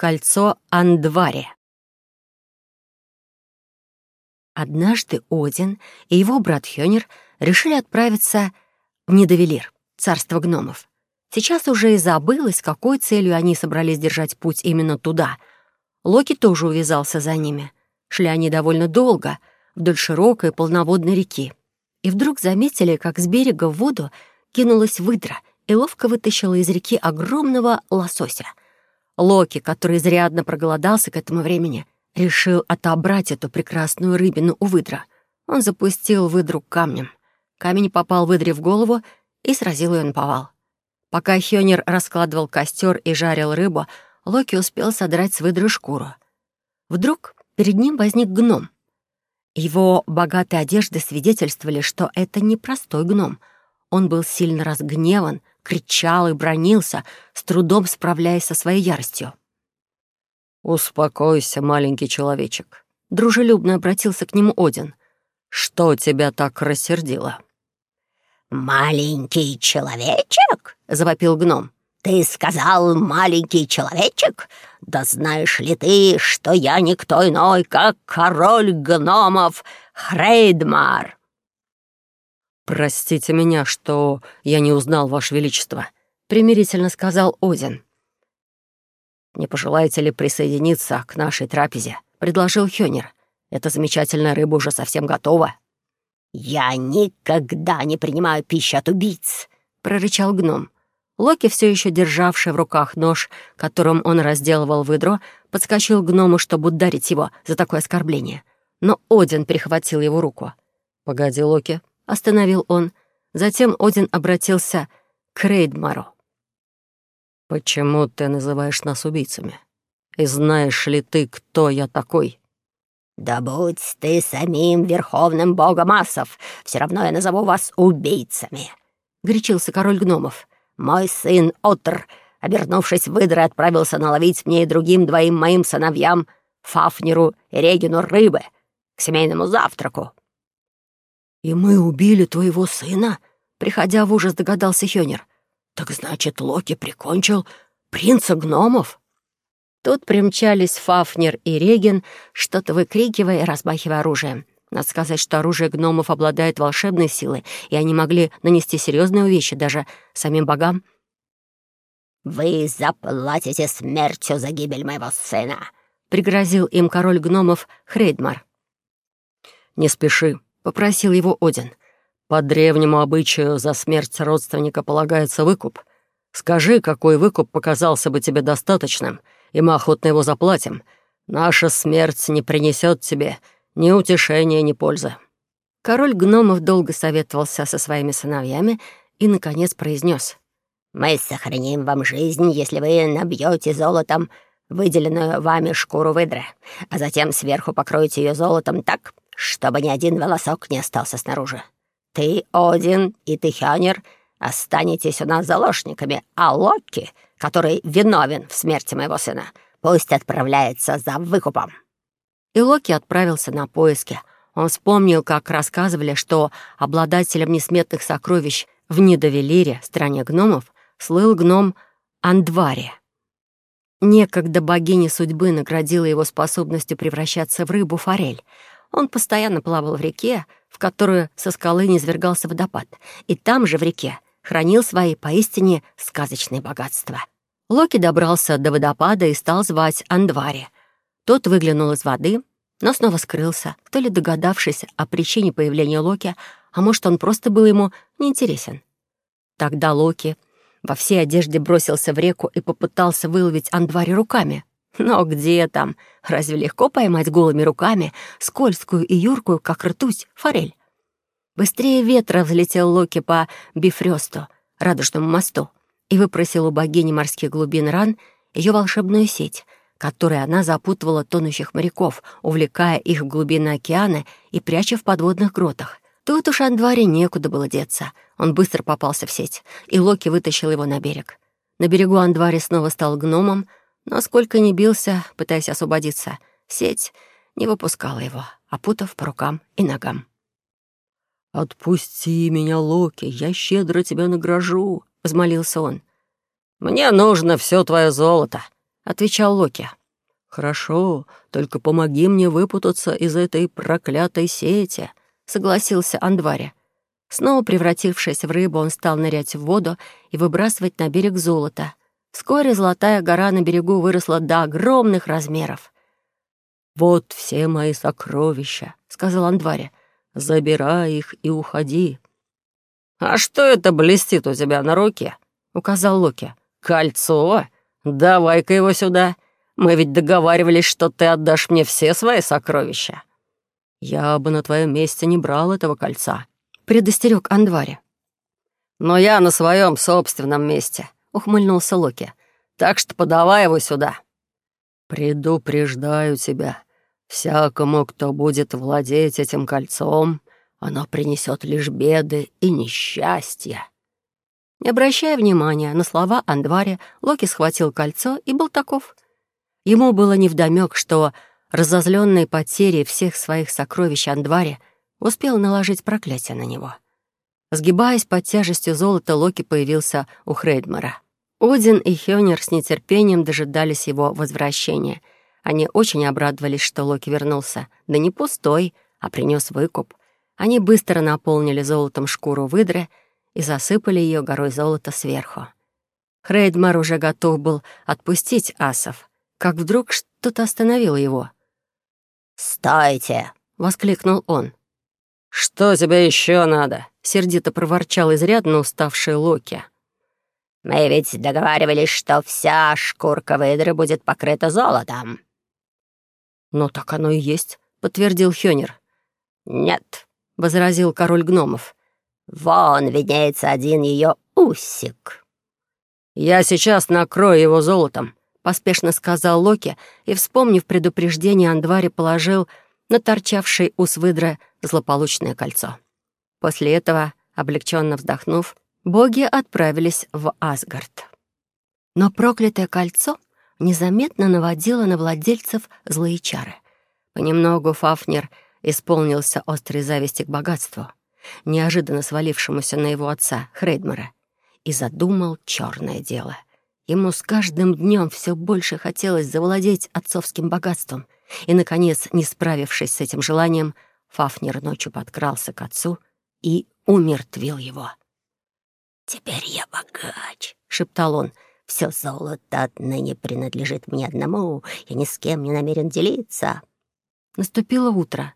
Кольцо Андвари. Однажды Один и его брат Хёнер решили отправиться в Недовелир, царство гномов. Сейчас уже и забылось, какой целью они собрались держать путь именно туда. Локи тоже увязался за ними. Шли они довольно долго, вдоль широкой полноводной реки. И вдруг заметили, как с берега в воду кинулась выдра и ловко вытащила из реки огромного лосося — Локи, который изрядно проголодался к этому времени, решил отобрать эту прекрасную рыбину у выдра. Он запустил выдру камнем. Камень попал выдре в голову и сразил ее на повал. Пока Хёнер раскладывал костер и жарил рыбу, Локи успел содрать с выдры шкуру. Вдруг перед ним возник гном. Его богатые одежды свидетельствовали, что это не простой гном. Он был сильно разгневан кричал и бронился, с трудом справляясь со своей яростью. «Успокойся, маленький человечек», — дружелюбно обратился к нему Один. «Что тебя так рассердило?» «Маленький человечек?» — завопил гном. «Ты сказал, маленький человечек? Да знаешь ли ты, что я никто иной, как король гномов Хрейдмар?» «Простите меня, что я не узнал, Ваше Величество», — примирительно сказал Один. «Не пожелаете ли присоединиться к нашей трапезе?» — предложил Хёнер. «Эта замечательная рыба уже совсем готова». «Я никогда не принимаю пищу от убийц», — прорычал гном. Локи, все еще державший в руках нож, которым он разделывал выдро, подскочил к гному, чтобы ударить его за такое оскорбление. Но Один перехватил его руку. «Погоди, Локи», остановил он. Затем Один обратился к Рейдмару. «Почему ты называешь нас убийцами? И знаешь ли ты, кто я такой?» «Да будь ты самим верховным богом асов, все равно я назову вас убийцами», — горячился король гномов. «Мой сын Отр, обернувшись выдрой, отправился наловить мне и другим двоим моим сыновьям, Фафнеру и Регину, рыбы, к семейному завтраку. «И мы убили твоего сына?» Приходя в ужас, догадался Хёнер. «Так значит, Локи прикончил принца гномов?» Тут примчались Фафнер и Реген, что-то выкрикивая и размахивая оружием. Надо сказать, что оружие гномов обладает волшебной силой, и они могли нанести серьезные увечья даже самим богам. «Вы заплатите смертью за гибель моего сына», — пригрозил им король гномов Хрейдмар. «Не спеши», — попросил его Один. «По древнему обычаю за смерть родственника полагается выкуп. Скажи, какой выкуп показался бы тебе достаточным, и мы охотно его заплатим. Наша смерть не принесет тебе ни утешения, ни пользы». Король гномов долго советовался со своими сыновьями и, наконец, произнес: «Мы сохраним вам жизнь, если вы набьете золотом выделенную вами шкуру выдры, а затем сверху покроете ее золотом так, чтобы ни один волосок не остался снаружи. Ты, Один, и ты, Хёнер, останетесь у нас заложниками, а Локи, который виновен в смерти моего сына, пусть отправляется за выкупом». И Локи отправился на поиски. Он вспомнил, как рассказывали, что обладателем несметных сокровищ в Нидовелире, стране гномов, слыл гном Андвари. Некогда богиня судьбы наградила его способностью превращаться в рыбу-форель — он постоянно плавал в реке, в которую со скалы низвергался водопад, и там же в реке хранил свои поистине сказочные богатства. Локи добрался до водопада и стал звать Андвари. Тот выглянул из воды, но снова скрылся, то ли догадавшись о причине появления Локи, а может, он просто был ему неинтересен. Тогда Локи во всей одежде бросился в реку и попытался выловить Андвари руками — но где там? Разве легко поймать голыми руками скользкую и юркую, как ртуть, форель? Быстрее ветра взлетел Локи по Бифрёсту, радужному мосту, и выпросил у богини морских глубин Ран ее волшебную сеть, которой она запутывала тонущих моряков, увлекая их в глубины океана и пряча в подводных гротах. Тут уж Андваре некуда было деться. Он быстро попался в сеть, и Локи вытащил его на берег. На берегу Андваре снова стал гномом — но сколько ни бился, пытаясь освободиться, сеть не выпускала его, опутав по рукам и ногам. «Отпусти меня, Локи, я щедро тебя награжу», — взмолился он. «Мне нужно все твое золото», — отвечал Локи. «Хорошо, только помоги мне выпутаться из этой проклятой сети», — согласился Андвари. Снова превратившись в рыбу, он стал нырять в воду и выбрасывать на берег золото. Вскоре золотая гора на берегу выросла до огромных размеров. «Вот все мои сокровища», — сказал Андвари. «Забирай их и уходи». «А что это блестит у тебя на руке?» — указал Локи. «Кольцо? Давай-ка его сюда. Мы ведь договаривались, что ты отдашь мне все свои сокровища». «Я бы на твоем месте не брал этого кольца», — предостерег Андвари. «Но я на своем собственном месте», — ухмыльнулся Локи. «Так что подавай его сюда». «Предупреждаю тебя, всякому, кто будет владеть этим кольцом, оно принесет лишь беды и несчастья». Не обращая внимания на слова Андваре, Локи схватил кольцо и был таков. Ему было невдомёк, что разозленный потерей всех своих сокровищ Андваре успел наложить проклятие на него. Сгибаясь под тяжестью золота, Локи появился у Хрейдмара. Один и Хёнер с нетерпением дожидались его возвращения. Они очень обрадовались, что Локи вернулся. Да не пустой, а принес выкуп. Они быстро наполнили золотом шкуру выдры и засыпали ее горой золота сверху. Хрейдмар уже готов был отпустить асов, как вдруг что-то остановило его. «Стойте!» — воскликнул он. «Что тебе еще надо?» — сердито проворчал изрядно уставший Локи. «Мы ведь договаривались, что вся шкурка выдры будет покрыта золотом». «Ну, так оно и есть», — подтвердил Хёнер. «Нет, возразил король гномов. «Вон виднеется один ее усик». «Я сейчас накрою его золотом», — поспешно сказал Локи и, вспомнив предупреждение, Андвари положил на торчавший ус выдры злополучное кольцо. После этого, облегченно вздохнув, боги отправились в Асгард. Но проклятое кольцо незаметно наводило на владельцев злые чары. Понемногу Фафнер — исполнился острой зависти к богатству, неожиданно свалившемуся на его отца, Хрейдмара, и задумал черное дело. Ему с каждым днем все больше хотелось завладеть отцовским богатством, и, наконец, не справившись с этим желанием, Фафнер ночью подкрался к отцу и умертвил его. «Теперь я богач», — шептал он. «Все золото отныне принадлежит мне одному, я ни с кем не намерен делиться». Наступило утро.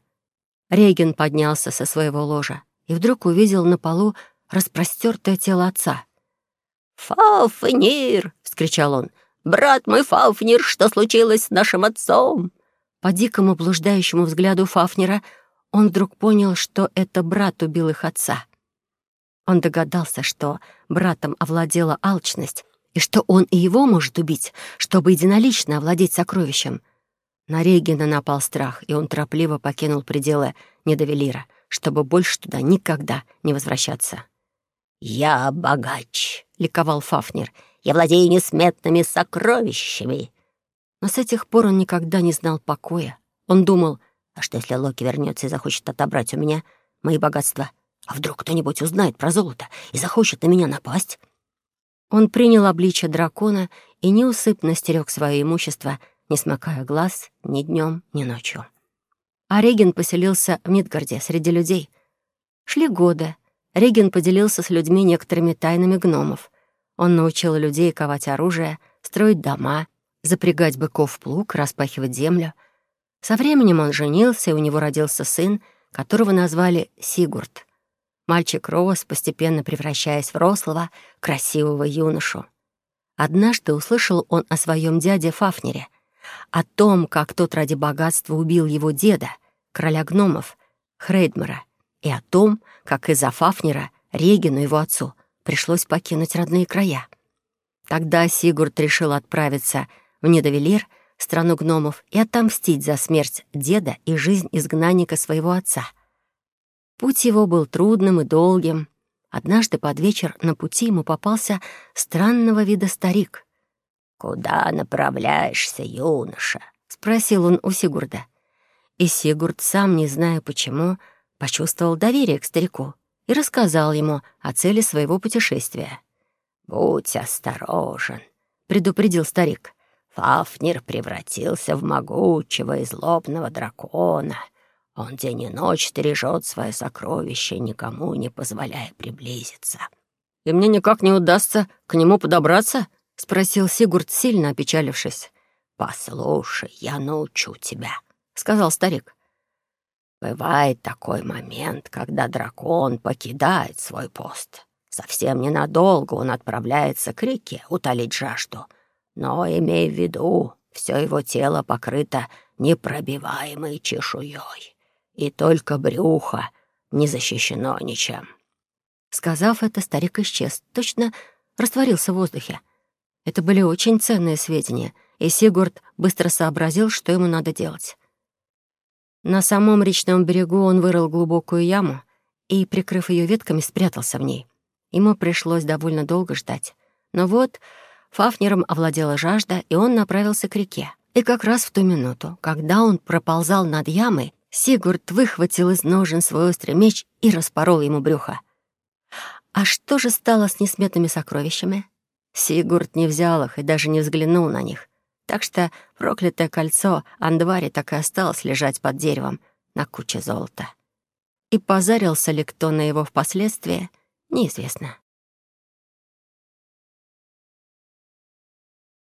Реген поднялся со своего ложа и вдруг увидел на полу распростертое тело отца. «Фауфнир!» — вскричал он. «Брат мой Фауфнир, что случилось с нашим отцом?» По дикому блуждающему взгляду Фафнера он вдруг понял, что это брат убил их отца. Он догадался, что братом овладела алчность, и что он и его может убить, чтобы единолично овладеть сокровищем — на Регина напал страх, и он торопливо покинул пределы Недовелира, чтобы больше туда никогда не возвращаться. «Я богач», — ликовал Фафнер. «Я владею несметными сокровищами». Но с этих пор он никогда не знал покоя. Он думал, а что если Локи вернется и захочет отобрать у меня мои богатства? А вдруг кто-нибудь узнает про золото и захочет на меня напасть? Он принял обличие дракона и неусыпно стерег свое имущество — не смыкая глаз ни днем, ни ночью. А Реген поселился в Мидгарде среди людей. Шли годы. Реген поделился с людьми некоторыми тайнами гномов. Он научил людей ковать оружие, строить дома, запрягать быков в плуг, распахивать землю. Со временем он женился, и у него родился сын, которого назвали Сигурд. Мальчик рос, постепенно превращаясь в рослого, красивого юношу. Однажды услышал он о своем дяде Фафнере, о том, как тот ради богатства убил его деда, короля гномов, Хрейдмара, и о том, как из-за Фафнера, Регину, его отцу, пришлось покинуть родные края. Тогда Сигурд решил отправиться в Недовелир, страну гномов, и отомстить за смерть деда и жизнь изгнанника своего отца. Путь его был трудным и долгим. Однажды под вечер на пути ему попался странного вида старик. «Куда направляешься, юноша?» — спросил он у Сигурда. И Сигурд, сам не зная почему, почувствовал доверие к старику и рассказал ему о цели своего путешествия. «Будь осторожен», — предупредил старик. Фафнир превратился в могучего и злобного дракона. Он день и ночь стережет свое сокровище, никому не позволяя приблизиться. «И мне никак не удастся к нему подобраться?» — спросил Сигурд, сильно опечалившись. «Послушай, я научу тебя», — сказал старик. «Бывает такой момент, когда дракон покидает свой пост. Совсем ненадолго он отправляется к реке утолить жажду. Но, имей в виду, все его тело покрыто непробиваемой чешуей, и только брюхо не защищено ничем». Сказав это, старик исчез, точно растворился в воздухе. Это были очень ценные сведения, и Сигурд быстро сообразил, что ему надо делать. На самом речном берегу он вырыл глубокую яму и, прикрыв ее ветками, спрятался в ней. Ему пришлось довольно долго ждать. Но вот Фафнером овладела жажда, и он направился к реке. И как раз в ту минуту, когда он проползал над ямой, Сигурд выхватил из ножен свой острый меч и распорол ему брюхо. А что же стало с несметными сокровищами? Сигурд не взял их и даже не взглянул на них. Так что проклятое кольцо Андвари так и осталось лежать под деревом на куче золота. И позарился ли кто на его впоследствии, неизвестно.